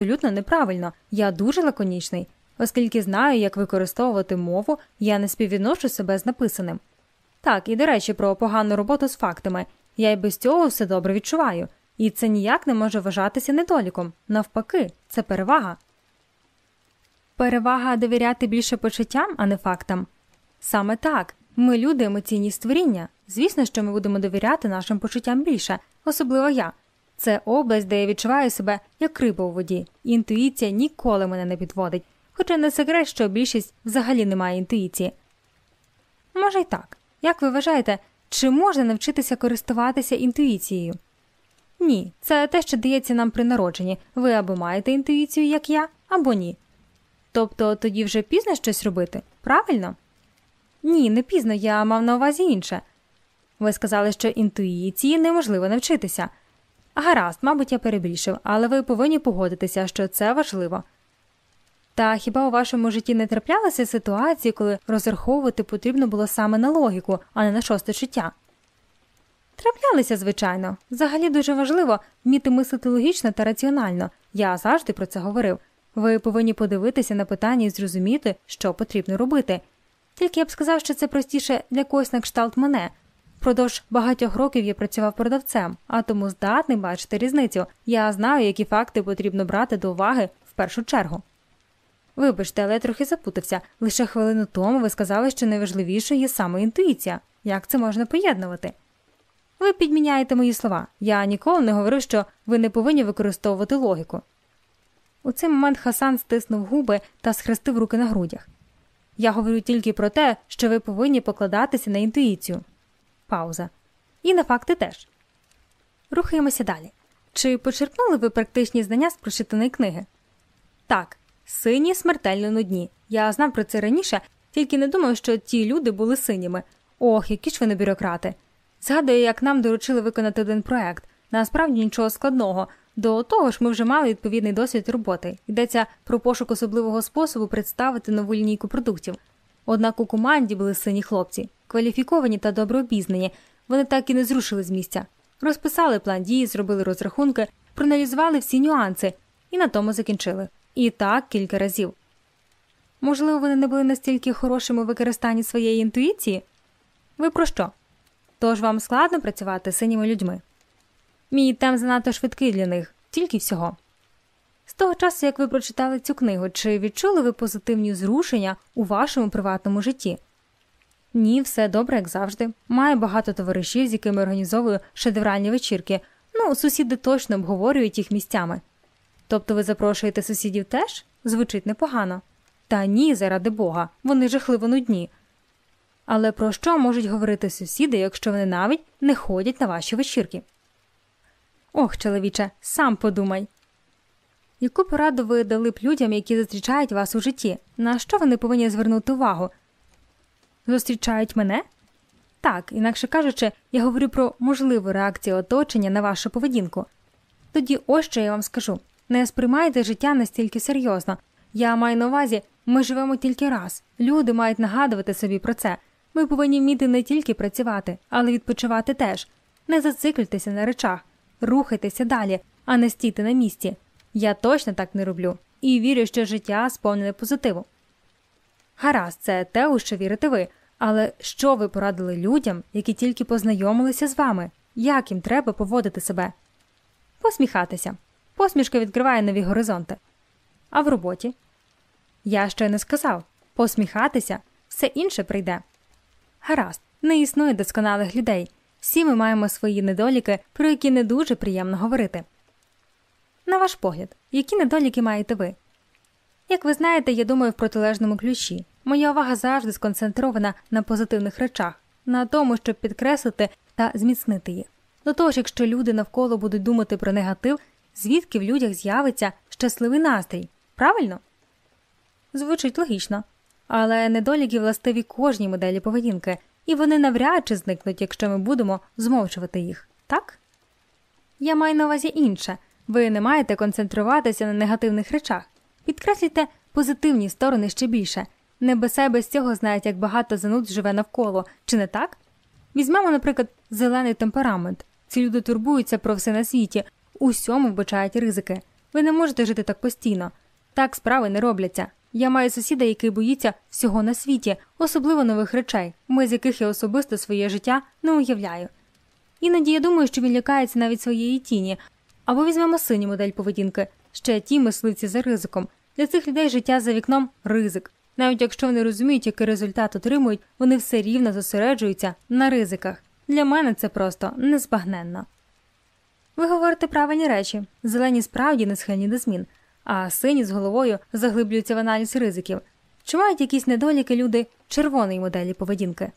абсолютно неправильно. Я дуже лаконічний, оскільки знаю, як використовувати мову, я не співвідношу себе з написаним. Так, і до речі, про погану роботу з фактами. Я й без цього все добре відчуваю, і це ніяк не може вважатися недоліком. Навпаки, це перевага. Перевага довіряти більше почуттям, а не фактам. Саме так. Ми люди емоційні створіння. Звісно, що ми будемо довіряти нашим почуттям більше, особливо я. Це область, де я відчуваю себе як риба у воді. Інтуїція ніколи мене не підводить, хоча не секрет, що більшість взагалі не має інтуїції. Може й так. Як ви вважаєте, чи можна навчитися користуватися інтуїцією? Ні, це те, що дається нам при народженні. Ви або маєте інтуїцію, як я, або ні. Тобто тоді вже пізно щось робити, правильно? Ні, не пізно, я мав на увазі інше. Ви сказали, що інтуїції неможливо навчитися. Гаразд, мабуть, я перебільшив, але ви повинні погодитися, що це важливо. Та хіба у вашому житті не траплялися ситуації, коли розраховувати потрібно було саме на логіку, а не на шосте чуття? Траплялися, звичайно. Взагалі дуже важливо вміти мислити логічно та раціонально. Я завжди про це говорив. Ви повинні подивитися на питання і зрозуміти, що потрібно робити. Тільки я б сказав, що це простіше для когось на кшталт мене. Впродовж багатьох років я працював продавцем, а тому здатний бачити різницю. Я знаю, які факти потрібно брати до уваги в першу чергу. Вибачте, але я трохи запутався. Лише хвилину тому ви сказали, що найважливішою є саме інтуїція. Як це можна поєднувати? Ви підміняєте мої слова. Я ніколи не говорив, що ви не повинні використовувати логіку. У цей момент Хасан стиснув губи та схрестив руки на грудях. Я говорю тільки про те, що ви повинні покладатися на інтуїцію. Пауза. І на факти теж. Рухаємося далі. Чи почерпнули ви практичні знання з прочитаної книги? Так, сині смертельно нудні. Я знав про це раніше, тільки не думав, що ті люди були синіми. Ох, які ж вони бюрократи. Згадую, як нам доручили виконати один проект. Насправді нічого складного. До того ж, ми вже мали відповідний досвід роботи. Йдеться про пошук особливого способу представити нову лінійку продуктів. Однак у команді були сині хлопці, кваліфіковані та добре обізнані. Вони так і не зрушили з місця. Розписали план дії, зробили розрахунки, проаналізували всі нюанси і на тому закінчили. І так кілька разів. Можливо, вони не були настільки хорошими у використанні своєї інтуїції? Ви про що? Тож вам складно працювати з синіми людьми. Мій темп занадто швидкий для них, тільки всього. З того часу, як ви прочитали цю книгу, чи відчули ви позитивні зрушення у вашому приватному житті? Ні, все добре, як завжди. Маю багато товаришів, з якими організовую шедевральні вечірки. Ну, сусіди точно обговорюють їх місцями. Тобто ви запрошуєте сусідів теж? Звучить непогано. Та ні, заради Бога, вони жахливо нудні. Але про що можуть говорити сусіди, якщо вони навіть не ходять на ваші вечірки? Ох, чоловіче, сам подумай. Яку пораду ви дали б людям, які зустрічають вас у житті? На що вони повинні звернути увагу? Зустрічають мене? Так, інакше кажучи, я говорю про можливу реакцію оточення на вашу поведінку. Тоді ось що я вам скажу не сприймайте життя настільки серйозно. Я маю на увазі, ми живемо тільки раз. Люди мають нагадувати собі про це. Ми повинні вміти не тільки працювати, але відпочивати теж. Не зациклюйтеся на речах, рухайтеся далі, а не стійте на місці. Я точно так не роблю і вірю, що життя сповнене позитиву. Гаразд, це те, у що вірите ви, але що ви порадили людям, які тільки познайомилися з вами, як їм треба поводити себе? Посміхатися. Посмішка відкриває нові горизонти. А в роботі? Я ще не сказав посміхатися, все інше прийде. Гаразд, не існує досконалих людей. Всі ми маємо свої недоліки, про які не дуже приємно говорити. На ваш погляд, які недоліки маєте ви? Як ви знаєте, я думаю в протилежному ключі. Моя увага завжди сконцентрована на позитивних речах, на тому, щоб підкреслити та зміцнити їх. До того ж, якщо люди навколо будуть думати про негатив, звідки в людях з'явиться щасливий настрій, правильно? Звучить логічно. Але недоліки властиві кожній моделі поведінки, і вони навряд чи зникнуть, якщо ми будемо змовчувати їх, так? Я маю на увазі інше ви не маєте концентруватися на негативних речах, підкреслюйте позитивні сторони ще більше. Небеса без цього знають, як багато зануд живе навколо, чи не так? Візьмемо, наприклад, зелений темперамент. Ці люди турбуються про все на світі, усьому вбачають ризики. Ви не можете жити так постійно. Так справи не робляться. Я маю сусіда, який боїться всього на світі, особливо нових речей, ми з яких я особисто своє життя не уявляю. Іноді я думаю, що він лякається навіть своєї тіні, або візьмемо синю модель поведінки, ще ті мисливці за ризиком. Для цих людей життя за вікном ризик. Навіть якщо вони розуміють, який результат отримують, вони все рівно зосереджуються на ризиках. Для мене це просто незбагненно. Ви говорите правильні речі. Зелені справді не схильні до змін, а сині з головою заглиблюються в аналіз ризиків. Чи мають якісь недоліки люди червоної моделі поведінки?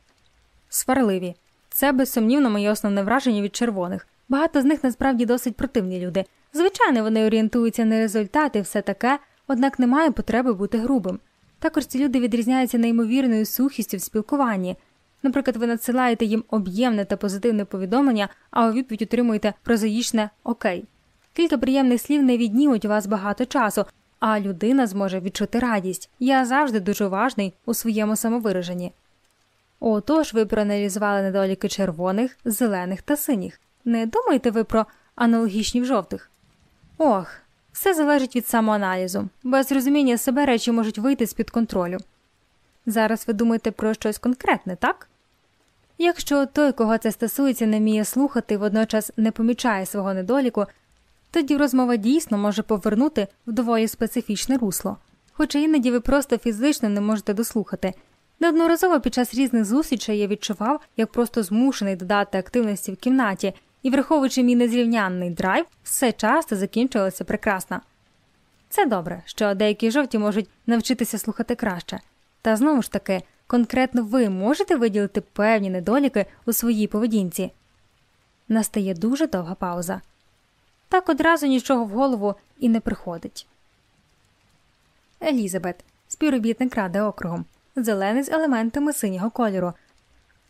Сварливі. Це безсумнівно моє основне враження від червоних. Багато з них насправді досить противні люди. Звичайно, вони орієнтуються на результати, все таке, однак немає потреби бути грубим. Також ці люди відрізняються неймовірною сухістю в спілкуванні. Наприклад, ви надсилаєте їм об'ємне та позитивне повідомлення, а у відповідь отримуєте прозаїчне окей. Кілька приємних слів не віднімуть у вас багато часу, а людина зможе відчути радість. Я завжди дуже важний у своєму самовираженні. Отож, ви проаналізували недоліки червоних, зелених та синіх. Не думаєте ви про аналогічні в жовтих? Ох, все залежить від самоаналізу. Без розуміння себе речі можуть вийти з під контролю. Зараз ви думаєте про щось конкретне, так? Якщо той, кого це стосується, не вміє слухати і водночас не помічає свого недоліку, тоді розмова дійсно може повернути в доволі специфічне русло, хоча іноді ви просто фізично не можете дослухати. Неодноразово під час різних зустрічей я відчував, як просто змушений додати активності в кімнаті, і, враховуючи мій незрівнянний драйв, все часто закінчувалося прекрасно. Це добре, що деякі жовті можуть навчитися слухати краще. Та знову ж таки, конкретно ви можете виділити певні недоліки у своїй поведінці. Настає дуже довга пауза. Так одразу нічого в голову і не приходить. Елізабет, співробітник ради округом, зелений з елементами синього кольору.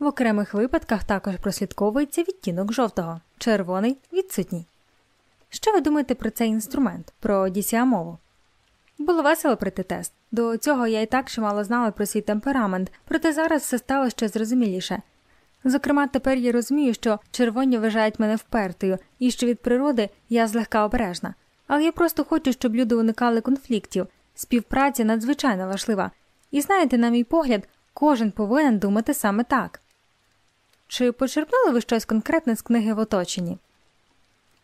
В окремих випадках також прослідковується відтінок жовтого, червоний відсутній. Що ви думаєте про цей інструмент, про dca мову? Було весело пройти тест. До цього я і так чимало знала про свій темперамент, проте зараз все стало ще зрозуміліше. Зокрема, тепер я розумію, що червоні вважають мене впертою і що від природи я злегка обережна. Але я просто хочу, щоб люди уникали конфліктів. Співпраця надзвичайно важлива. І знаєте, на мій погляд, кожен повинен думати саме так. Чи почерпнули ви щось конкретне з книги в оточенні?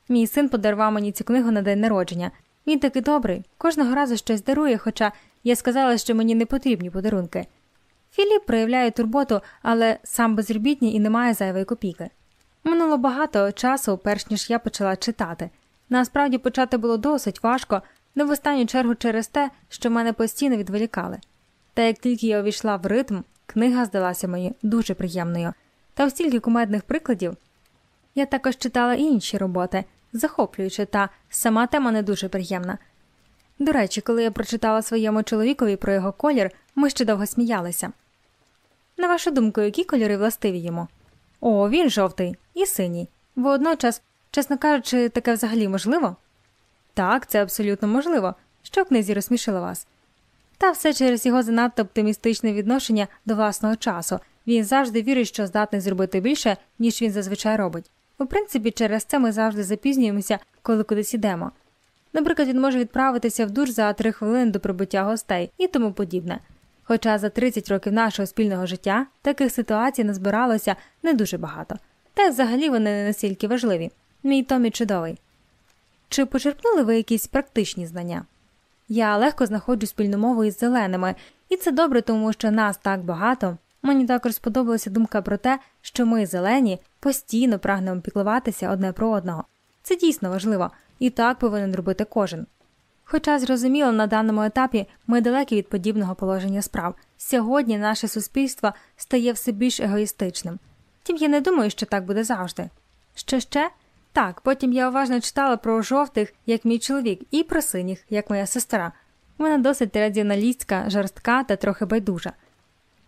Мій син подарував мені цю книгу на день народження. Він такий добрий, кожного разу щось дарує, хоча я сказала, що мені не потрібні подарунки. Філіп проявляє турботу, але сам безробітний і не має зайвої копійки. Минуло багато часу, перш ніж я почала читати. Насправді почати було досить важко, не в останню чергу через те, що мене постійно відволікали. Та як тільки я увійшла в ритм, книга здалася мені дуже приємною. Та стільки кумедних прикладів я також читала і інші роботи, захоплюючи, та сама тема не дуже приємна. До речі, коли я прочитала своєму чоловікові про його колір, ми ще довго сміялися. На вашу думку, які кольори властиві йому? О, він жовтий і синій. Водночас, чесно кажучи, таке взагалі можливо? Так, це абсолютно можливо. Що в книзі розсмішило вас? Та все через його занадто оптимістичне відношення до власного часу. Він завжди вірить, що здатний зробити більше, ніж він зазвичай робить. У принципі, через це ми завжди запізнюємося, коли кудись ідемо. Наприклад, він може відправитися в душ за три хвилини до прибуття гостей і тому подібне. Хоча за 30 років нашого спільного життя таких ситуацій назбиралося не дуже багато, та й взагалі вони не настільки важливі. Мій Томі чудовий. Чи почерпнули ви якісь практичні знання? Я легко знаходжу спільну мову із зеленими, і це добре, тому що нас так багато. Мені також сподобалася думка про те, що ми, зелені, постійно прагнемо піклуватися одне про одного. Це дійсно важливо, і так повинен робити кожен. Хоча, зрозуміло, на даному етапі ми далекі від подібного положення справ. Сьогодні наше суспільство стає все більш егоїстичним. Тім я не думаю, що так буде завжди. Що ще? Так, потім я уважно читала про жовтих, як мій чоловік, і про синіх, як моя сестра. Вона досить радіоналістська, жорстка та трохи байдужа.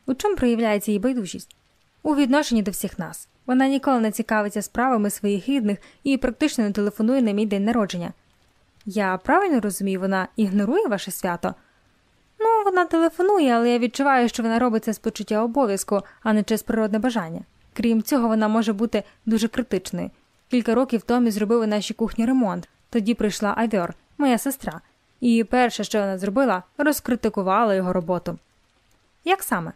У чому проявляється її байдужість? У відношенні до всіх нас. Вона ніколи не цікавиться справами своїх рідних і практично не телефонує на мій день народження. Я правильно розумію, вона ігнорує ваше свято? Ну, вона телефонує, але я відчуваю, що вона робить це з почуття обов'язку, а не через природне бажання. Крім цього, вона може бути дуже критичною. Кілька років Томі зробив у нашій кухні ремонт. Тоді прийшла Авьор. моя сестра, і перше, що вона зробила, розкритикувала його роботу. Як саме?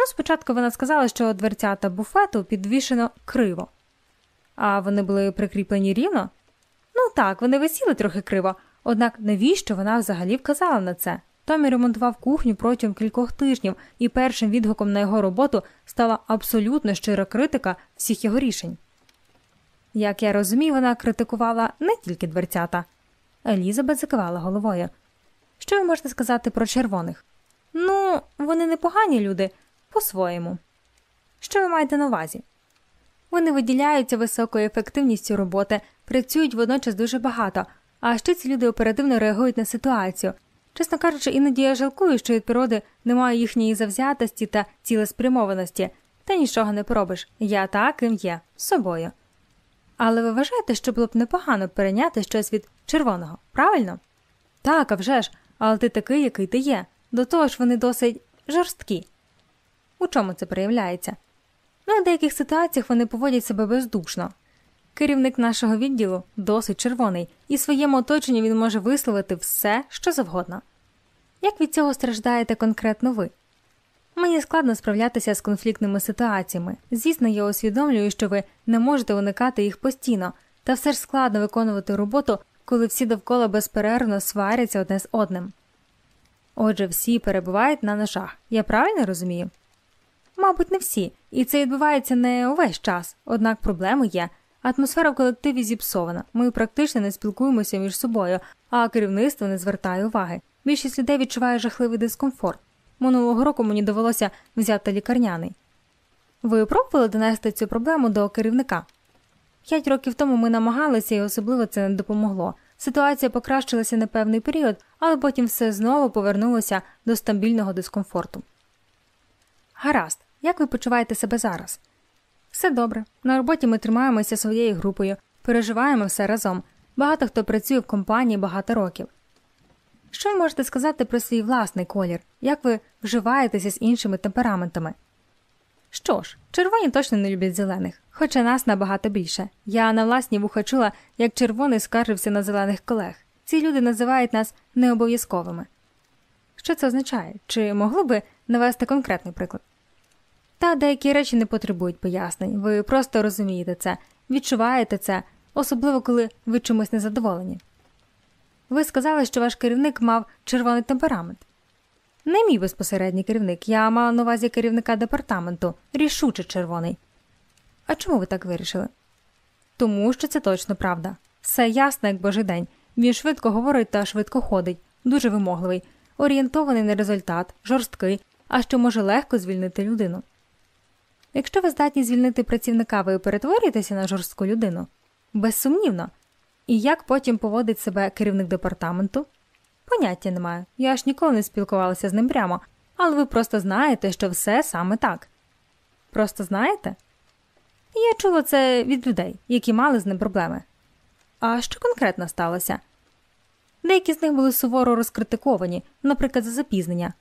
Ну, спочатку вона сказала, що дверцята буфету підвішено криво. А вони були прикріплені рівно? Ну так, вони висіли трохи криво, однак навіщо вона взагалі вказала на це? Томі ремонтував кухню протягом кількох тижнів, і першим відгуком на його роботу стала абсолютно щира критика всіх його рішень. Як я розумію, вона критикувала не тільки дверцята. Елізабет закивала головою. Що ви можете сказати про червоних? Ну, вони непогані люди по-своєму. Що ви маєте на увазі? Вони виділяються високою ефективністю роботи, працюють водночас дуже багато, а ще ці люди оперативно реагують на ситуацію. Чесно кажучи, іноді я жалкую, що від природи немає їхньої завзятості та цілеспрямованості, та нічого не поробиш. Я таким є з собою. Але ви вважаєте, що було б непогано перейняти щось від червоного, правильно? Так, а вже ж, але ти такий, який ти є. До того ж, вони досить жорсткі. У чому це проявляється? Ну, в деяких ситуаціях вони поводять себе бездушно. Керівник нашого відділу досить червоний, і своєму оточенню він може висловити все, що завгодно. Як від цього страждаєте конкретно ви? Мені складно справлятися з конфліктними ситуаціями. Звісно, я усвідомлюю, що ви не можете уникати їх постійно, та все ж складно виконувати роботу, коли всі довкола безперервно сваряться одне з одним. Отже, всі перебувають на ножах. Я правильно розумію? Мабуть, не всі, і це відбувається не увесь час, однак проблеми є. Атмосфера в колективі зіпсована. Ми практично не спілкуємося між собою, а керівництво не звертає уваги. Більшість людей відчуває жахливий дискомфорт. Минулого року мені довелося взяти лікарняний. Ви пробували донести цю проблему до керівника? П'ять років тому ми намагалися, і особливо це не допомогло. Ситуація покращилася на певний період, але потім все знову повернулося до стабільного дискомфорту. Гаразд, як ви почуваєте себе зараз? Все добре. На роботі ми тримаємося своєю групою, переживаємо все разом. Багато хто працює в компанії багато років. Що ви можете сказати про свій власний колір, як ви вживаєтеся з іншими темпераментами? Що ж, червоні точно не люблять зелених, хоча нас набагато більше. Я на власні вуха чула, як червоний скаржився на зелених колег. Ці люди називають нас необов'язковими. Що це означає? Чи могли би навести конкретний приклад? Та деякі речі не потребують пояснень, ви просто розумієте це, відчуваєте це, особливо коли ви чимось незадоволені. Ви сказали, що ваш керівник мав червоний темперамент. Не мій безпосередній керівник, я мала на увазі керівника департаменту, рішуче червоний. А чому ви так вирішили? Тому що це точно правда. Все ясно, як божий день. Він швидко говорить та швидко ходить, дуже вимогливий, орієнтований на результат, жорсткий, а що може легко звільнити людину. Якщо ви здатні звільнити працівника, ви перетворюєтеся на жорстку людину? Безсумнівно. І як потім поводить себе керівник департаменту? Поняття немає. Я ж ніколи не спілкувалася з ним прямо, але ви просто знаєте, що все саме так. Просто знаєте? Я чула це від людей, які мали з ним проблеми. А що конкретно сталося? Деякі з них були суворо розкритиковані, наприклад, за запізнення.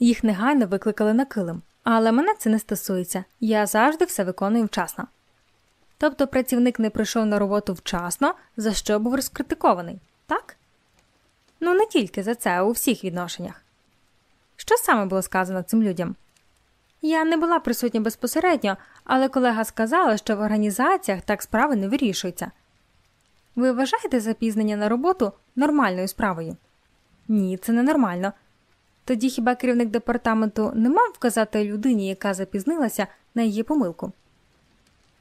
Їх негайно викликали на килим. Але мене це не стосується, я завжди все виконую вчасно. Тобто працівник не прийшов на роботу вчасно, за що був розкритикований, так? Ну, не тільки за це, а у всіх відношеннях. Що саме було сказано цим людям? Я не була присутня безпосередньо, але колега сказала, що в організаціях так справи не вирішуються. Ви вважаєте запізнення на роботу нормальною справою? Ні, це не нормально. Тоді хіба керівник департаменту не мав вказати людині, яка запізнилася, на її помилку?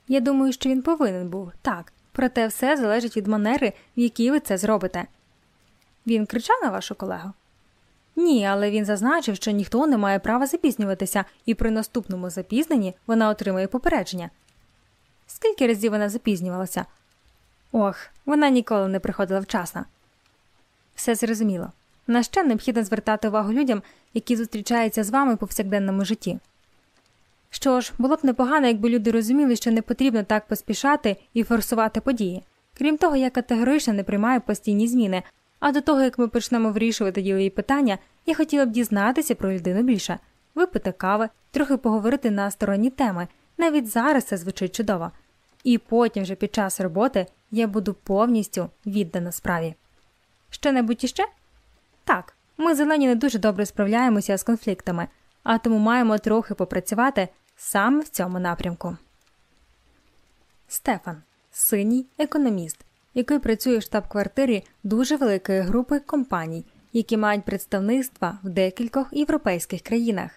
Я думаю, що він повинен був так, проте все залежить від манери, в якій ви це зробите. Він кричав на вашу колегу? Ні, але він зазначив, що ніхто не має права запізнюватися, і при наступному запізненні вона отримає попередження. Скільки разів вона запізнювалася? Ох, вона ніколи не приходила вчасно. Все зрозуміло. На що необхідно звертати увагу людям, які зустрічаються з вами в повсякденному житті. Що ж, було б непогано, якби люди розуміли, що не потрібно так поспішати і форсувати події. Крім того, я категорично не приймаю постійні зміни, а до того як ми почнемо вирішувати ділові питання, я хотіла б дізнатися про людину більше, випити кави, трохи поговорити на сторонні теми. Навіть зараз це звучить чудово. І потім, вже під час роботи, я буду повністю віддана справі. Що небудь іще? Так, ми зелені не дуже добре справляємося з конфліктами, а тому маємо трохи попрацювати саме в цьому напрямку. Стефан синій економіст, який працює в штаб-квартирі дуже великої групи компаній, які мають представництва в декількох європейських країнах.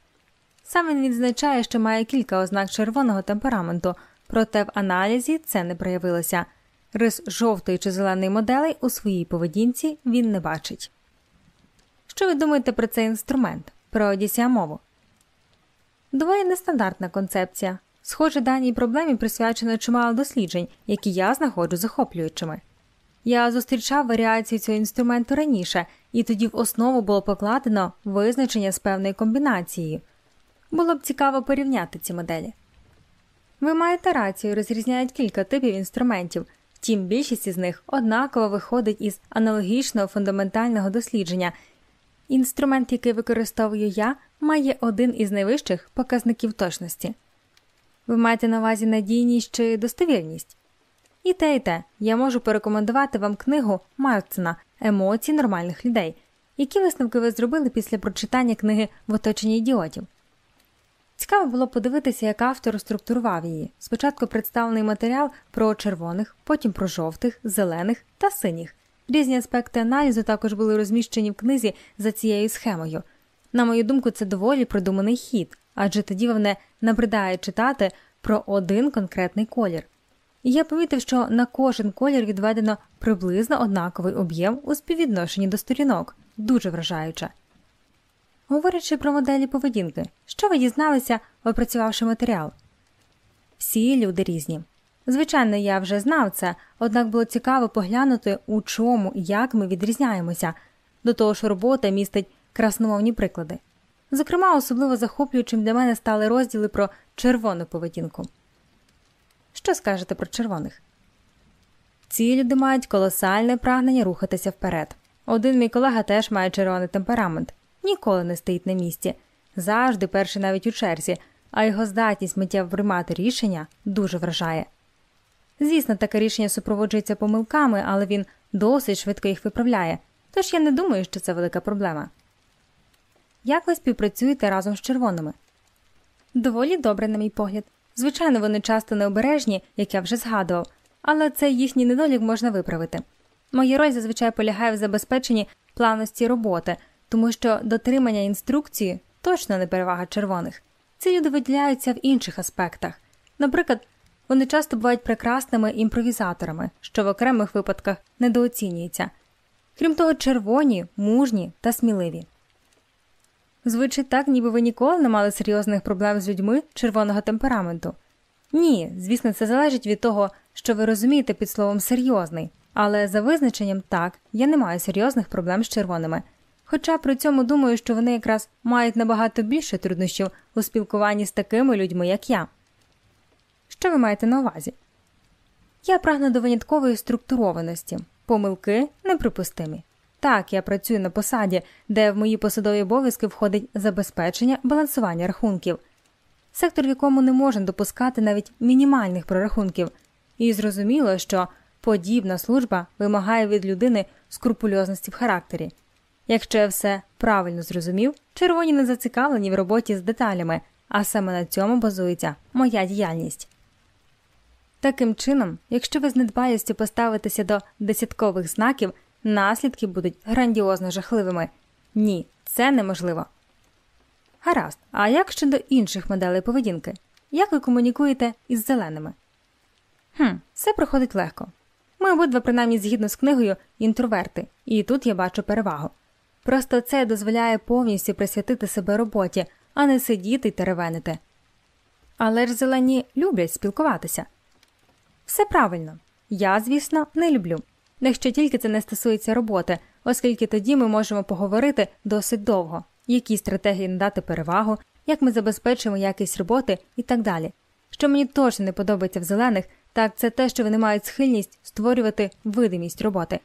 Сам він відзначає, що має кілька ознак червоного темпераменту, проте в аналізі це не проявилося. Рис жовтої чи зеленої моделей у своїй поведінці він не бачить. Що ви думаєте про цей інструмент, про Одіссія мову? Доволі нестандартна концепція. Схоже, даній проблемі присвячено чимало досліджень, які я знаходжу захоплюючими. Я зустрічав варіації цього інструменту раніше, і тоді в основу було покладено визначення з певною комбінацією. Було б цікаво порівняти ці моделі. Ви маєте рацію, розрізняють кілька типів інструментів, втім більшість із них однаково виходить із аналогічного фундаментального дослідження. Інструмент, який використовую я, має один із найвищих показників точності. Ви маєте на увазі надійність чи достовірність? І те, і те, я можу порекомендувати вам книгу Марцена Емоції нормальних людей, які висновки ви зробили після прочитання книги в оточенні ідіотів. Цікаво було подивитися, як автор структурував її. Спочатку представлений матеріал про червоних, потім про жовтих, зелених та синіх. Різні аспекти аналізу також були розміщені в книзі за цією схемою. На мою думку, це доволі продуманий хід, адже тоді вам не набридає читати про один конкретний колір. І я помітив, що на кожен колір відведено приблизно однаковий об'єм у співвідношенні до сторінок, дуже вражаюче. Говорячи про моделі поведінки, що ви дізналися, опрацювавши матеріал? Всі люди різні. Звичайно, я вже знав це, однак було цікаво поглянути, у чому і як ми відрізняємося. До того ж, робота містить красномовні приклади. Зокрема, особливо захоплюючим для мене стали розділи про червону поведінку. Що скажете про червоних? Ці люди мають колосальне прагнення рухатися вперед. Один мій колега теж має червоний темперамент, ніколи не стоїть на місці, завжди перший навіть у черзі, а його здатність миттєво приймати рішення дуже вражає. Звісно, таке рішення супроводжується помилками, але він досить швидко їх виправляє, тож я не думаю, що це велика проблема. Як ви співпрацюєте разом з червоними? Доволі добре, на мій погляд. Звичайно, вони часто необережні, як я вже згадував, але цей їхній недолік можна виправити. Моя роль зазвичай полягає в забезпеченні плавності роботи, тому що дотримання інструкції точно не перевага червоних. Ці люди виділяються в інших аспектах. Наприклад, вони часто бувають прекрасними імпровізаторами, що в окремих випадках недооцінюється. Крім того, червоні, мужні та сміливі. Звучить так, ніби ви ніколи не мали серйозних проблем з людьми червоного темпераменту. Ні, звісно, це залежить від того, що ви розумієте під словом серйозний, але за визначенням так, я не маю серйозних проблем з червоними. Хоча при цьому думаю, що вони якраз мають набагато більше труднощів у спілкуванні з такими людьми, як я. Що ви маєте на увазі? Я прагну до виняткової структурованості, помилки неприпустимі. Так, я працюю на посаді, де в мої посадові обов'язки входить забезпечення балансування рахунків, сектор, в якому не можна допускати навіть мінімальних прорахунків, і зрозуміло, що подібна служба вимагає від людини скрупульозності в характері. Якщо я все правильно зрозумів, червоні не зацікавлені в роботі з деталями, а саме на цьому базується моя діяльність. Таким чином, якщо ви з недбалістю поставитеся до десяткових знаків, наслідки будуть грандіозно жахливими. Ні, це неможливо. Гаразд, а як щодо інших моделей поведінки? Як ви комунікуєте із зеленими? Хм, все проходить легко. Ми обидва, принаймні, згідно з книгою, інтроверти, і тут я бачу перевагу. Просто це дозволяє повністю присвятити себе роботі, а не сидіти й теревенити. Але ж зелені люблять спілкуватися. Все правильно. Я, звісно, не люблю якщо тільки це не стосується роботи, оскільки тоді ми можемо поговорити досить довго, які стратегії надати перевагу, як ми забезпечимо якість роботи і так далі. Що мені точно не подобається в зелених, так це те, що вони мають схильність створювати видимість роботи.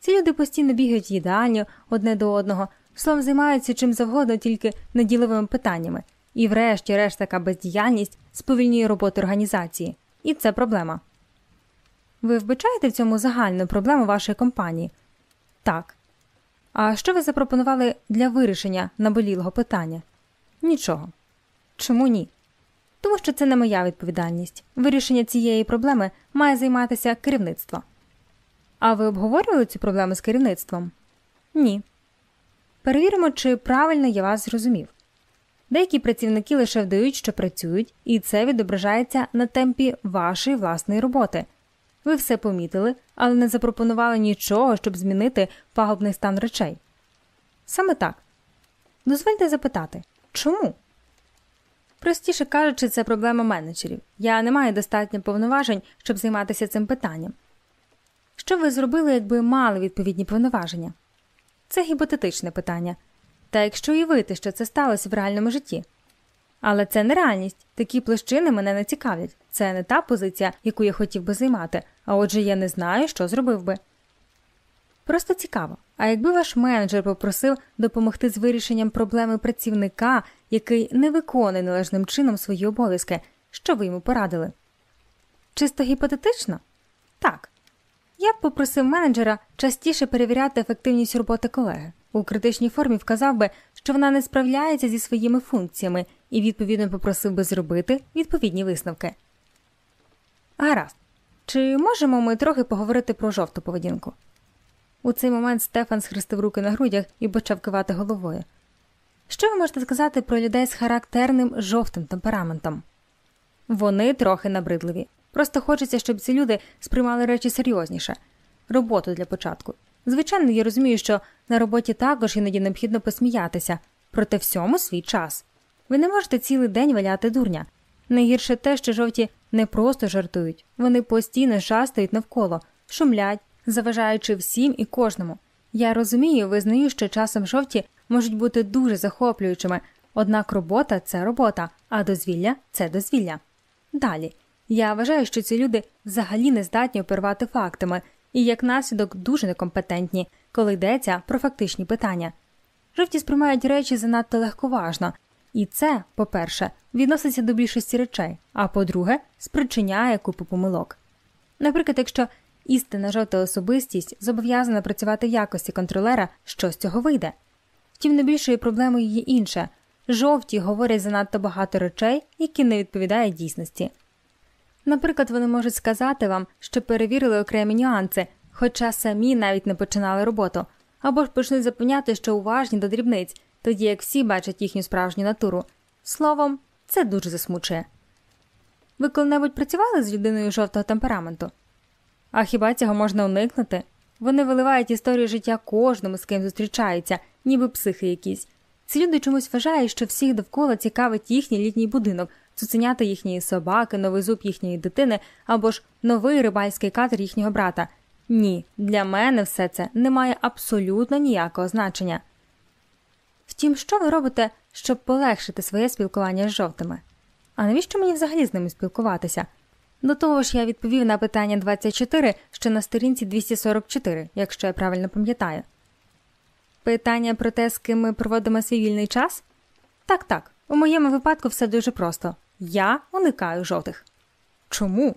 Ці люди постійно бігають їдальню одне до одного, словом займаються чим завгодно, тільки неділивими питаннями, і, врешті-решт, така бездіяльність сповільнює роботу організації, і це проблема. Ви вбачаєте в цьому загальну проблему вашої компанії? Так. А що ви запропонували для вирішення наболілого питання? Нічого. Чому ні? Тому що це не моя відповідальність. Вирішення цієї проблеми має займатися керівництво. А ви обговорювали цю проблему з керівництвом? Ні. Перевіримо, чи правильно я вас зрозумів. Деякі працівники лише вдають, що працюють, і це відображається на темпі вашої власної роботи. Ви все помітили, але не запропонували нічого, щоб змінити пагубний стан речей. Саме так. Дозвольте запитати чому? Простіше кажучи, це проблема менеджерів. Я не маю достатньо повноважень, щоб займатися цим питанням. Що ви зробили, якби мали відповідні повноваження? Це гіпотетичне питання. Та якщо уявити, що це сталося в реальному житті. Але це не реальність. Такі площини мене не цікавлять. Це не та позиція, яку я хотів би займати, а отже, я не знаю, що зробив би. Просто цікаво. А якби ваш менеджер попросив допомогти з вирішенням проблеми працівника, який не виконує належним чином свої обов'язки, що ви йому порадили? Чисто гіпотетично? Так. Я б попросив менеджера частіше перевіряти ефективність роботи колеги. У критичній формі вказав би, що вона не справляється зі своїми функціями і відповідно попросив би зробити відповідні висновки. Гаразд. Чи можемо ми трохи поговорити про жовту поведінку? У цей момент Стефан схрестив руки на грудях і почав кивати головою. Що ви можете сказати про людей з характерним жовтим темпераментом? Вони трохи набридливі. Просто хочеться, щоб ці люди сприймали речі серйозніше, роботу для початку. Звичайно, я розумію, що на роботі також іноді необхідно посміятися, проте всьому свій час. Ви не можете цілий день валяти дурня. Найгірше те, що жовті не просто жартують, вони постійно шастають навколо, шумлять, заважаючи всім і кожному. Я розумію, визнаю, що часом жовті можуть бути дуже захоплюючими, однак робота це робота, а дозвілля це дозвілля. Далі. Я вважаю, що ці люди взагалі не здатні оперувати фактами і як наслідок дуже некомпетентні, коли йдеться про фактичні питання. Жовті сприймають речі занадто легковажно, і це, по-перше, відноситься до більшості речей, а по-друге, спричиняє купу помилок. Наприклад, якщо істинна жовта особистість зобов'язана працювати в якості контролера, що з цього вийде. Втім, найбільшою проблемою є інше жовті говорять занадто багато речей, які не відповідають дійсності. Наприклад, вони можуть сказати вам, що перевірили окремі нюанси, хоча самі навіть не починали роботу, або ж почнуть запевняти, що уважні до дрібниць, тоді як всі бачать їхню справжню натуру. Словом, це дуже засмучує. Ви коли-небудь працювали з людиною жовтого темпераменту? А хіба цього можна уникнути? Вони виливають історію життя кожному, з ким зустрічаються, ніби психи якісь. Ці люди чомусь вважають, що всіх довкола цікавить їхній літній будинок, цуценята їхньої собаки, новий зуб їхньої дитини або ж новий рибальський катер їхнього брата. Ні, для мене все це не має абсолютно ніякого значення. Втім, що ви робите, щоб полегшити своє спілкування з жовтими? А навіщо мені взагалі з ними спілкуватися? До того ж, я відповів на питання 24 ще на сторінці 244, якщо я правильно пам'ятаю. Питання про те, з ким ми проводимо свій вільний час? Так, так. У моєму випадку все дуже просто я уникаю жовтих. Чому?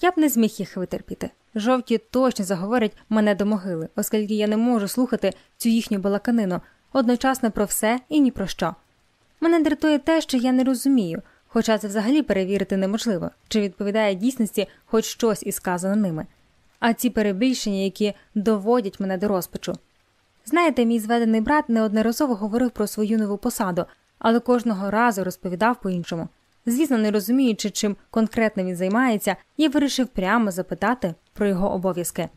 Я б не зміг їх витерпіти. Жовті точно заговорять мене до могили, оскільки я не можу слухати цю їхню балаканину одночасно про все і ні про що. Мене дратує те, що я не розумію, хоча це взагалі перевірити неможливо, чи відповідає дійсності хоч щось із сказано ними. А ці перебільшення, які доводять мене до розпачу. Знаєте, мій зведений брат неодноразово говорив про свою нову посаду, але кожного разу розповідав по іншому. Звісно, не розуміючи, чим конкретно він займається, я вирішив прямо запитати про його обов'язки.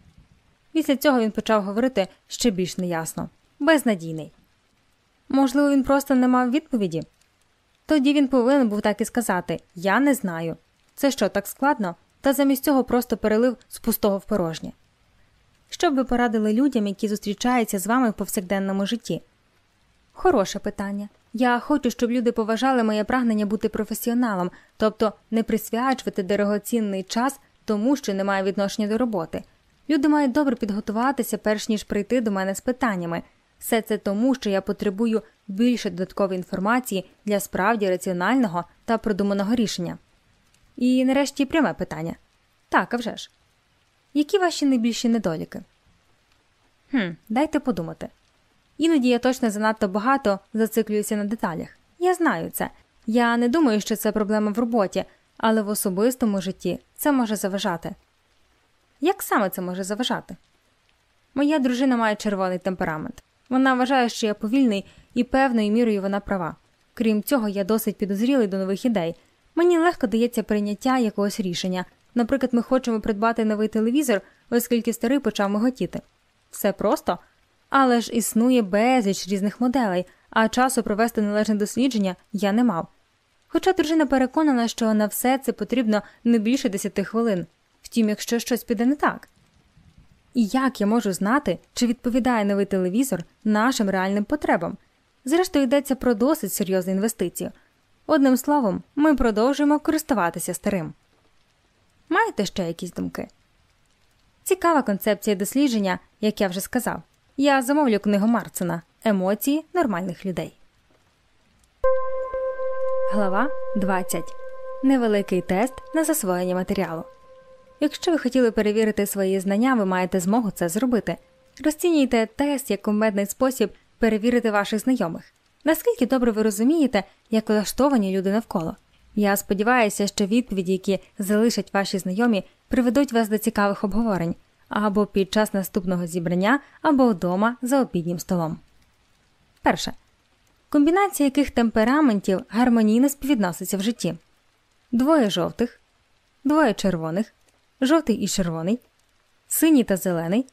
Після цього він почав говорити ще більш неясно, безнадійний. Можливо, він просто не мав відповіді. Тоді він повинен був так і сказати Я не знаю. Це що, так складно? Та замість цього просто перелив з пустого в порожнє. Що б ви порадили людям, які зустрічаються з вами в повсякденному житті? Хороше питання. Я хочу, щоб люди поважали моє прагнення бути професіоналом, тобто не присвячувати дорогоцінний час тому, що не має відношення до роботи. Люди мають добре підготуватися, перш ніж прийти до мене з питаннями. Все це тому, що я потребую більше додаткової інформації для справді раціонального та продуманого рішення. І нарешті пряме питання так, а вже ж. Які ваші найбільші недоліки? Хм, Дайте подумати. Іноді я точно занадто багато зациклююся на деталях. Я знаю це. Я не думаю, що це проблема в роботі, але в особистому житті це може заважати. Як саме це може заважати? Моя дружина має червоний темперамент. Вона вважає, що я повільний і певною мірою вона права. Крім цього, я досить підозрілий до нових ідей. Мені легко дається прийняття якогось рішення. Наприклад, ми хочемо придбати новий телевізор, оскільки старий почав миготіти. Все просто, але ж існує безліч різних моделей, а часу провести належне дослідження я не мав. Хоча дружина переконана, що на все це потрібно не більше 10 хвилин, втім, якщо щось піде не так. І як я можу знати, чи відповідає новий телевізор нашим реальним потребам? Зрештою, йдеться про досить серйозну інвестицію. Одним словом, ми продовжуємо користуватися старим. Маєте ще якісь думки? Цікава концепція дослідження, як я вже сказав. Я замовлю книгу Марцена Емоції нормальних людей. Глава 20. Невеликий тест на засвоєння матеріалу. Якщо ви хотіли перевірити свої знання, ви маєте змогу це зробити. Розцінюйте тест як кумедний спосіб перевірити ваших знайомих. Наскільки добре ви розумієте, як влаштовані люди навколо? Я сподіваюся, що відповіді, які залишать ваші знайомі, приведуть вас до цікавих обговорень або під час наступного зібрання, або вдома за обіднім столом. Перше. Комбінація яких темпераментів гармонійно співвідноситься в житті двоє жовтих, двоє червоних, жовтий і червоний, синій та зелений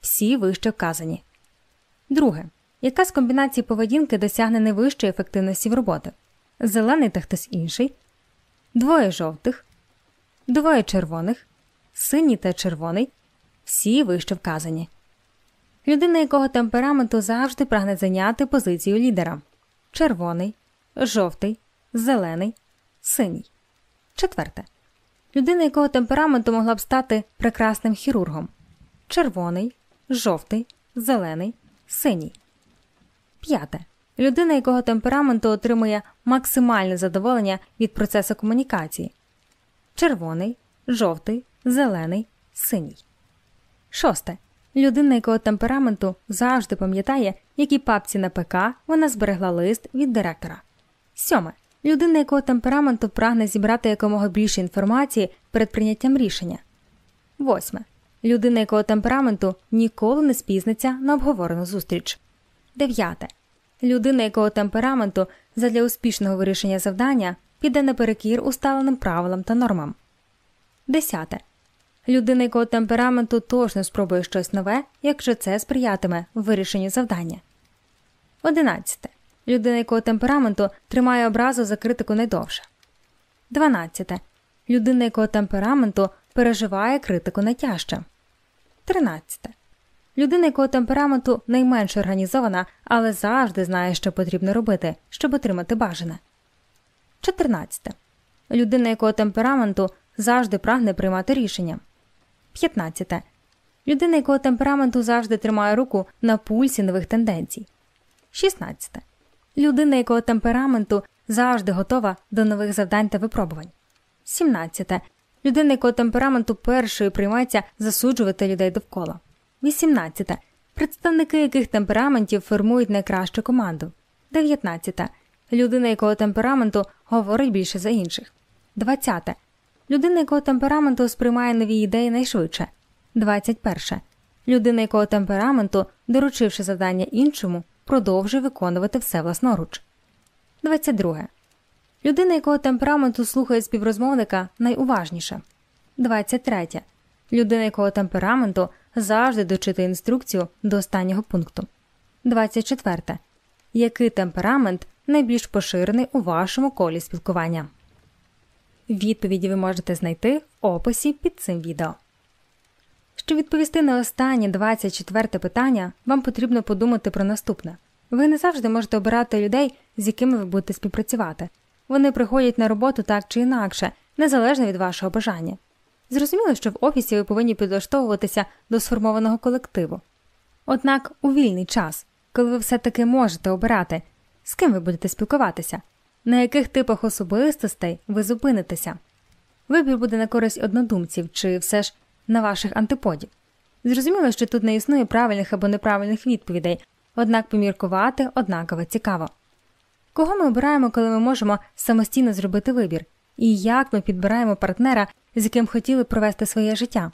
всі вище вказані. Друге. Яка з комбінацій поведінки досягне найвищої ефективності в роботи? Зелений та хтось інший, двоє жовтих, двоє червоних, синій та червоний всі вище вказані. Людина, якого темпераменту завжди прагне зайняти позицію лідера червоний, жовтий, зелений, синій. Четверте. Людина, якого темпераменту могла б стати прекрасним хірургом червоний, жовтий, зелений, синій. П'яте. Людина, якого темпераменту отримує максимальне задоволення від процесу комунікації червоний, жовтий, зелений, синій. Шосте. Людина, якого темпераменту завжди пам'ятає, які папці на ПК вона зберегла лист від директора. Сьоме. Людина, якого темпераменту прагне зібрати якомога більше інформації перед прийняттям рішення. Восьме. Людина, якого темпераменту ніколи не спізниться на обговорену зустріч. Дев'яте. Людина, якого темпераменту задля успішного вирішення завдання піде наперекір усталеним правилам та нормам. Десяте. Людина, якого темпераменту точно спробує щось нове, якщо це сприятиме вирішенню завдання. Одинадцяте. Людина, якого темпераменту тримає образу за критику найдовше. Дванадцяте. Людина, якого темпераменту переживає критику найтяжче. Тринадцяте. Людина, якого темпераменту найменш організована, але завжди знає, що потрібно робити, щоб отримати бажане. 14. Людина, якого темпераменту завжди прагне приймати рішення. 15. Людина, якого темпераменту завжди тримає руку на пульсі нових тенденцій. 16. Людина, якого темпераменту завжди готова до нових завдань та випробувань. 17. Людина, якого темпераменту першою приймається засуджувати людей довкола. 18. Представники яких темпераментів формують найкращу команду. 19. Людина, якого темпераменту говорить більше за інших. 20. Людина, якого темпераменту сприймає нові ідеї найшвидше. 21. Людина, якого темпераменту, доручивши завдання іншому, продовжує виконувати все власноруч. 22. Людина, якого темпераменту слухає співрозмовника найуважніше. 23. Людина, якого темпераменту завжди дочитує інструкцію до останнього пункту. 24. Який темперамент найбільш поширений у вашому колі спілкування? Відповіді ви можете знайти в описі під цим відео. Щоб відповісти на останнє 24 питання, вам потрібно подумати про наступне. Ви не завжди можете обирати людей, з якими ви будете співпрацювати. Вони приходять на роботу так чи інакше, незалежно від вашого бажання. Зрозуміло, що в офісі ви повинні підлаштовуватися до сформованого колективу. Однак у вільний час, коли ви все таки можете обирати, з ким ви будете спілкуватися, на яких типах особистостей ви зупинитеся, вибір буде на користь однодумців чи все ж на ваших антиподів. Зрозуміло, що тут не існує правильних або неправильних відповідей, однак поміркувати однаково цікаво. Кого ми обираємо, коли ми можемо самостійно зробити вибір, і як ми підбираємо партнера, з яким хотіли провести своє життя?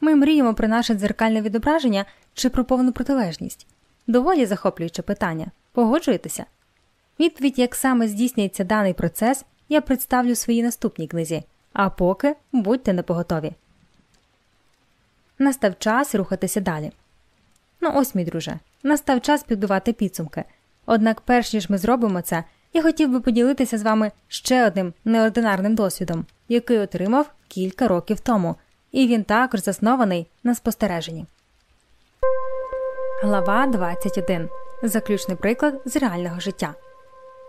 Ми мріємо про наше дзеркальне відображення чи про повну протилежність. Доволі захоплююче питання. Погоджуєтеся? Відповідь, як саме здійснюється даний процес, я представлю в своїй наступній книзі. А поки будьте напоготові. Настав час рухатися далі. Ну ось, мій друже, настав час підбивати підсумки. Однак, перш ніж ми зробимо це, я хотів би поділитися з вами ще одним неординарним досвідом, який отримав кілька років тому, і він також заснований на спостереженні. Глава 21. Заключний приклад з реального життя.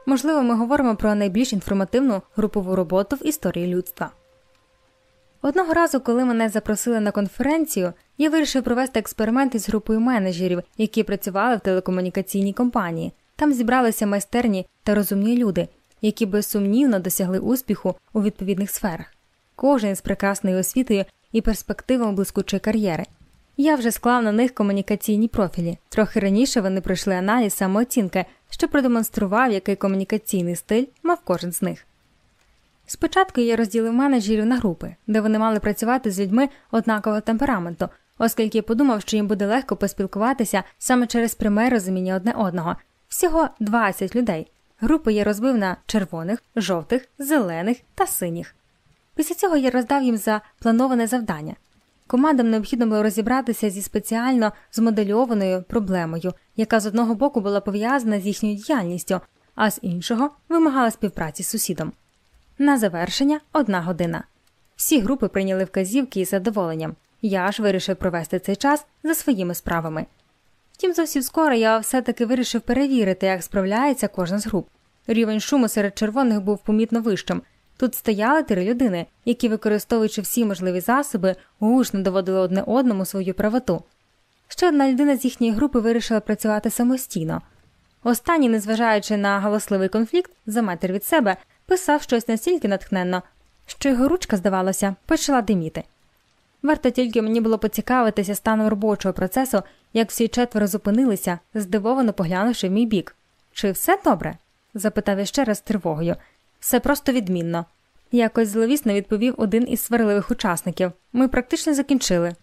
Можливо, ми говоримо про найбільш інформативну групову роботу в історії людства. Одного разу, коли мене запросили на конференцію, я вирішив провести експеримент із групою менеджерів, які працювали в телекомунікаційній компанії. Там зібралися майстерні та розумні люди, які безсумнівно досягли успіху у відповідних сферах, кожен з прекрасною освітою і перспективами блискучої кар'єри. Я вже склав на них комунікаційні профілі. Трохи раніше вони пройшли аналіз самооцінки, що продемонстрував, який комунікаційний стиль мав кожен з них. Спочатку я розділив менеджерів на групи, де вони мали працювати з людьми однакового темпераменту, оскільки подумав, що їм буде легко поспілкуватися саме через пряме розуміння одне одного. Всього 20 людей. Групи я розбив на червоних, жовтих, зелених та синіх. Після цього я роздав їм заплановане завдання. Командам необхідно було розібратися зі спеціально змодельованою проблемою, яка з одного боку була пов'язана з їхньою діяльністю, а з іншого вимагала співпраці з сусідом. На завершення одна година. Всі групи прийняли вказівки із задоволенням. Я ж вирішив провести цей час за своїми справами. Втім, зовсім скоро я все-таки вирішив перевірити, як справляється кожна з груп. Рівень шуму серед червоних був помітно вищим. Тут стояли три людини, які, використовуючи всі можливі засоби, гучно доводили одне одному свою правоту. Ще одна людина з їхньої групи вирішила працювати самостійно. Останній, незважаючи на галасливий конфлікт, за метр від себе, писав щось настільки натхненно, що його ручка, здавалося, почала диміти. Варто тільки мені було поцікавитися станом робочого процесу, як всі четверо зупинилися, здивовано поглянувши в мій бік. Чи все добре? запитав я ще раз тривогою. Все просто відмінно. Якось зловісно відповів один із сварливих учасників. Ми практично закінчили.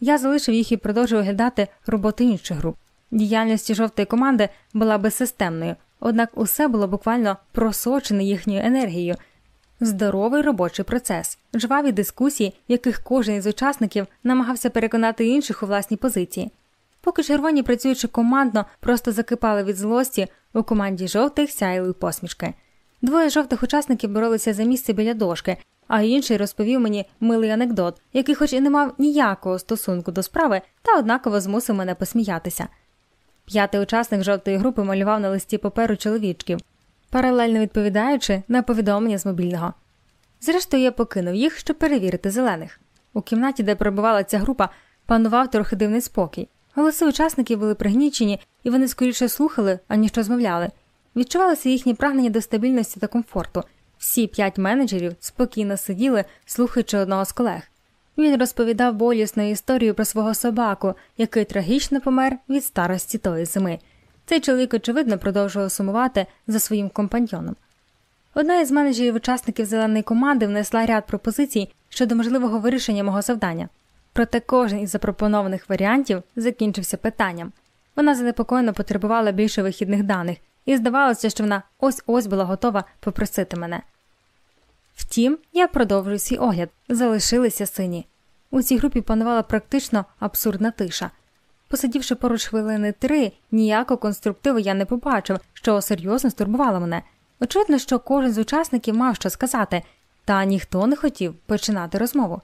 Я залишив їх і продовжив оглядати роботу інших груп. Діяльність жовтої команди була безсистемною, однак усе було буквально просочене їхньою енергією. Здоровий робочий процес, жваві дискусії, в яких кожен із учасників намагався переконати інших у власній позиції. Поки червоні, працюючи командно, просто закипали від злості, у команді жовтих сяїли посмішки. Двоє жовтих учасників боролися за місце біля дошки, а інший розповів мені милий анекдот, який, хоч і не мав ніякого стосунку до справи, та однаково змусив мене посміятися. П'ятий учасник жовтої групи малював на листі паперу чоловічків, паралельно відповідаючи на повідомлення з мобільного. Зрештою, я покинув їх, щоб перевірити зелених. У кімнаті, де перебувала ця група, панував трохи дивний спокій. Голоси учасників були пригнічені, і вони скоріше слухали, аніж розмовляли. Відчувалося їхнє прагнення до стабільності та комфорту. Всі п'ять менеджерів спокійно сиділи, слухаючи одного з колег. Він розповідав болісну історію про свого собаку, який трагічно помер від старості тої зими. Цей чоловік, очевидно, продовжував сумувати за своїм компаньйоном. Одна із менеджерів учасників зеленої команди внесла ряд пропозицій щодо можливого вирішення мого завдання. Проте кожен із запропонованих варіантів закінчився питанням. Вона занепокоєно потребувала більше вихідних даних, і здавалося, що вона ось ось була готова попросити мене. Втім, я продовжую свій огляд, залишилися сині. У цій групі панувала практично абсурдна тиша. Посидівши поруч хвилини три, ніякого конструктиву я не побачив, що серйозно стурбувало мене. Очевидно, що кожен з учасників мав що сказати, та ніхто не хотів починати розмову.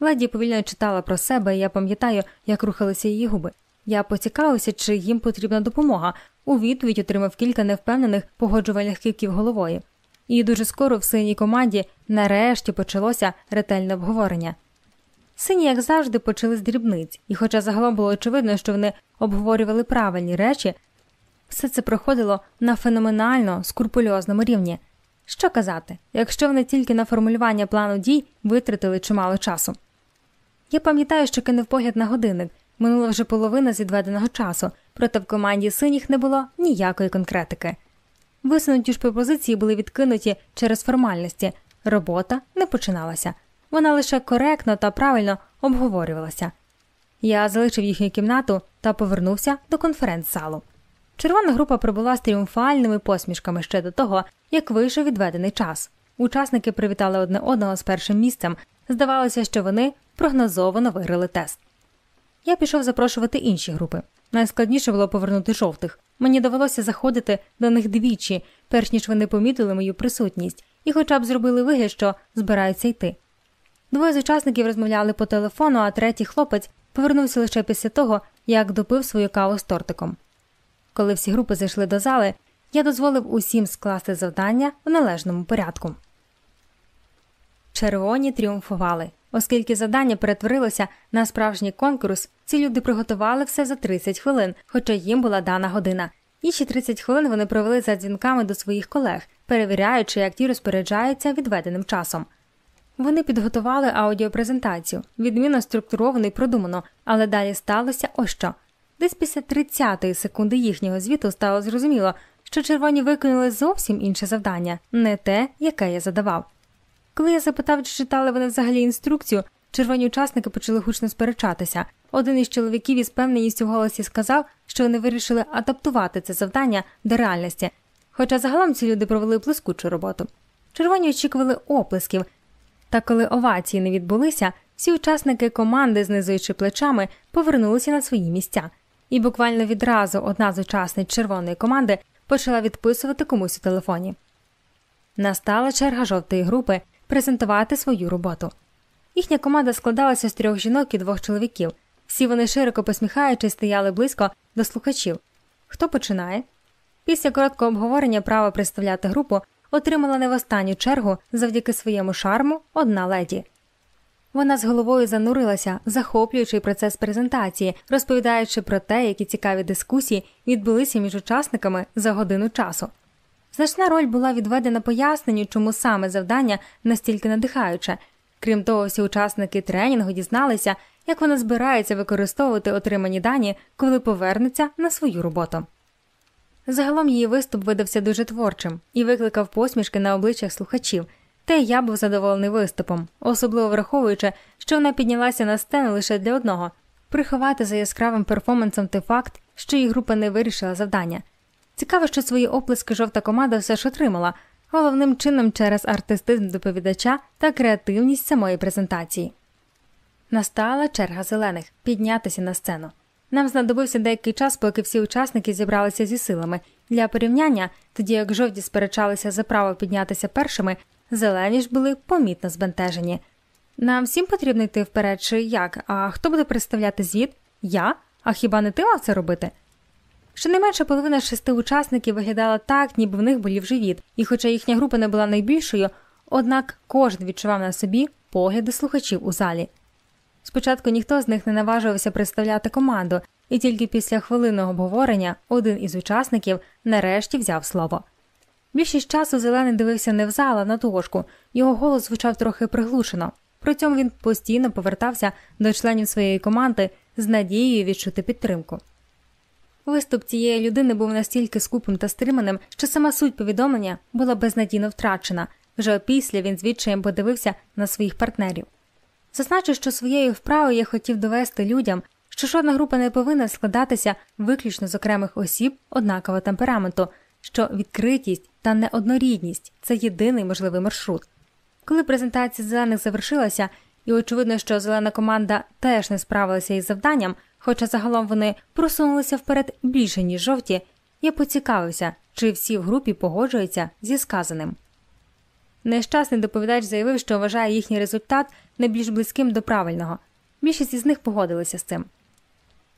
Леді повільно читала про себе, і я пам'ятаю, як рухалися її губи. Я поцікавився, чи їм потрібна допомога. У відповідь отримав кілька невпевнених погоджувальних кивків головою. І дуже скоро в синій команді нарешті почалося ретельне обговорення. Сині, як завжди, почали з дрібниць, і, хоча загалом було очевидно, що вони обговорювали правильні речі, все це проходило на феноменально скурпульозному рівні. Що казати, якщо вони тільки на формулювання плану дій витратили чимало часу. Я пам'ятаю, що кинув погляд на годинник, минула вже половина з відведеного часу, проте в команді синіх не було ніякої конкретики. Висунуті ж пропозиції були відкинуті через формальності. Робота не починалася, вона лише коректно та правильно обговорювалася. Я залишив їхню кімнату та повернувся до конференц-салу. Червона група прибула з тріумфальними посмішками ще до того, як вийшов відведений час. Учасники привітали одне одного з першим місцем. Здавалося, що вони прогнозовано виграли тест. Я пішов запрошувати інші групи. Найскладніше було повернути жовтих. Мені довелося заходити до них двічі, перш ніж вони помітили мою присутність, і хоча б зробили вигляд, що збираються йти. Двоє з учасників розмовляли по телефону, а третій хлопець повернувся лише після того, як допив свою каву з тортиком. Коли всі групи зайшли до зали, я дозволив усім скласти завдання в належному порядку. Червоні тріумфували. Оскільки завдання перетворилося на справжній конкурс, ці люди приготували все за 30 хвилин, хоча їм була дана година. Інші 30 хвилин вони провели за дзвінками до своїх колег, перевіряючи, як ті розпоряджаються відведеним часом. Вони підготували аудіопрезентацію, відмінно структуровано і продумано, але далі сталося ось що. Десь після 30-ї секунди їхнього звіту стало зрозуміло, що червоні виконали зовсім інше завдання, не те, яке я задавав. Коли я запитав, чи читали вони взагалі інструкцію, червоні учасники почали гучно сперечатися. Один із чоловіків із певненістю в голосі сказав, що вони вирішили адаптувати це завдання до реальності, хоча загалом ці люди провели блискучу роботу. Червоні очікували оплесків, та коли овації не відбулися, всі учасники команди, знизуючи плечами, повернулися на свої місця, і буквально відразу одна з учасниць червоної команди почала відписувати комусь у телефоні. Настала черга жовтої групи презентувати свою роботу. Їхня команда складалася з трьох жінок і двох чоловіків. Всі вони широко посміхаючись, стояли близько до слухачів. Хто починає? Після короткого обговорення право представляти групу отримала не в останню чергу завдяки своєму шарму одна леді. Вона з головою занурилася, захоплюючи процес презентації, розповідаючи про те, які цікаві дискусії відбулися між учасниками за годину часу. Значна роль була відведена поясненню, чому саме завдання настільки надихаюче. Крім того, всі учасники тренінгу дізналися, як вона збирається використовувати отримані дані, коли повернеться на свою роботу. Загалом її виступ видався дуже творчим і викликав посмішки на обличчях слухачів, й я був задоволений виступом, особливо враховуючи, що вона піднялася на сцену лише для одного приховати за яскравим перформансом той факт, що її група не вирішила завдання. Цікаво, що свої оплески жовта команда все ж отримала, головним чином через артистизм доповідача та креативність самої презентації. Настала черга зелених піднятися на сцену. Нам знадобився деякий час, поки всі учасники зібралися зі силами. Для порівняння, тоді як жовті сперечалися за право піднятися першими, зелені ж були помітно збентежені. Нам всім потрібно йти вперед, чи як? А хто буде представляти звіт? Я? А хіба не ти мав це робити? Щонайменше половина шести учасників виглядала так, ніби в них болів живіт, і, хоча їхня група не була найбільшою, однак кожен відчував на собі погляди слухачів у залі. Спочатку ніхто з них не наважувався представляти команду, і тільки після хвилинного обговорення один із учасників нарешті взяв слово. Більшість часу зелений дивився не в зал, а на дошку, його голос звучав трохи приглушено. При цьому він постійно повертався до членів своєї команди з надією відчути підтримку. Виступ цієї людини був настільки скупим та стриманим, що сама суть повідомлення була безнадійно втрачена. Вже опісля він звідчаєм подивився на своїх партнерів. Зазначу, що своєю вправою я хотів довести людям, що жодна група не повинна складатися виключно з окремих осіб однакового темпераменту, що відкритість та неоднорідність це єдиний можливий маршрут. Коли презентація зелених завершилася, і очевидно, що зелена команда теж не справилася із завданням, хоча загалом вони просунулися вперед більше, ніж жовті, я поцікавився, чи всі в групі погоджуються зі сказаним. Нещасний доповідач заявив, що вважає їхній результат найбільш близьким до правильного. Більшість із них погодилися з цим.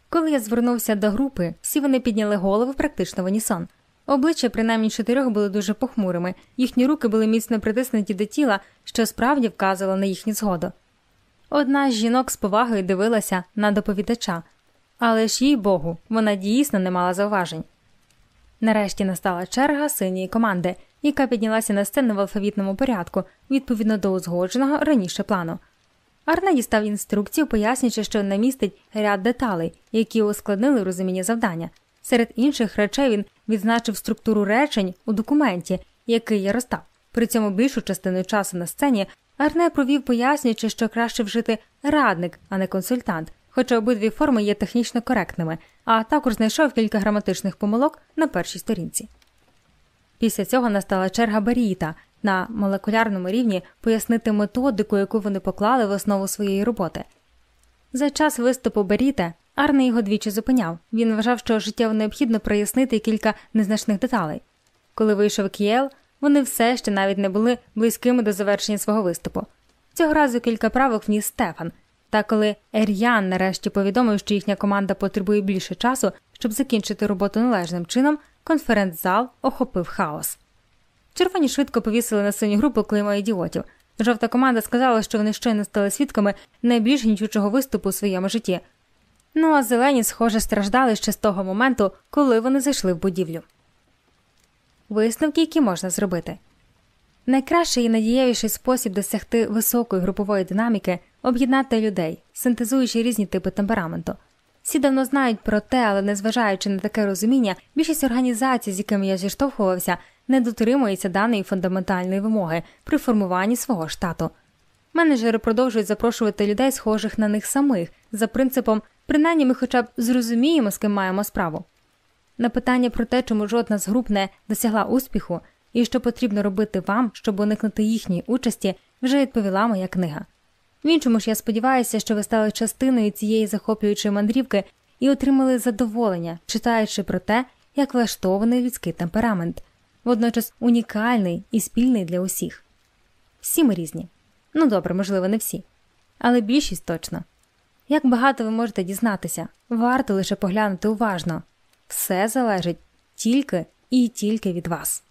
Коли я звернувся до групи, всі вони підняли голови практично в унісон. Обличчя, принаймні чотирьох, були дуже похмурими, їхні руки були міцно притиснуті до тіла, що справді вказувало на їхню згоду. Одна з жінок з повагою дивилася на доповідача, але ж їй Богу, вона дійсно не мала зауважень. Нарешті настала черга синьої команди, яка піднялася на сцену в алфавітному порядку відповідно до узгодженого раніше плану. Арне дістав інструкцію, пояснюючи, що намістить ряд деталей, які ускладнили розуміння завдання. Серед інших речей він відзначив структуру речень у документі, який я розстав. При цьому більшу частину часу на сцені Арне провів, пояснюючи, що краще вжити радник, а не консультант, хоча обидві форми є технічно коректними, а також знайшов кілька граматичних помилок на першій сторінці. Після цього настала черга Баріта на молекулярному рівні пояснити методику, яку вони поклали в основу своєї роботи. За час виступу Баріта Арне його двічі зупиняв. Він вважав, що життєво необхідно прояснити кілька незначних деталей. Коли вийшов Кіел, вони все ще навіть не були близькими до завершення свого виступу. Цього разу кілька правок вніс Стефан. Та коли Ер'ян нарешті повідомив, що їхня команда потребує більше часу, щоб закінчити роботу належним чином, конференц-зал охопив хаос. Червоні швидко повісили на синю групу клеймо ідіотів. Жовта команда сказала, що вони щойно стали свідками найбільш гнічучого виступу у своєму житті. Ну а зелені, схоже, страждали ще з того моменту, коли вони зайшли в будівлю. Висновки, які можна зробити. Найкращий і надієвіший спосіб досягти високої групової динаміки об'єднати людей, синтезуючи різні типи темпераменту. Всі давно знають про те, але незважаючи на таке розуміння, більшість організацій, з якими я зіштовхувався, не дотримується даної фундаментальної вимоги при формуванні свого штату. Менеджери продовжують запрошувати людей, схожих на них самих, за принципом принаймні ми хоча б зрозуміємо, з ким маємо справу. На питання про те, чому жодна з груп не досягла успіху і що потрібно робити вам, щоб уникнути їхньої участі, вже відповіла моя книга. В іншому ж я сподіваюся, що ви стали частиною цієї захоплюючої мандрівки і отримали задоволення, читаючи про те, як влаштований людський темперамент, водночас унікальний і спільний для усіх. Всі ми різні. Ну добре, можливо, не всі, але більшість точно. Як багато ви можете дізнатися, варто лише поглянути уважно все залежить тільки і тільки від вас.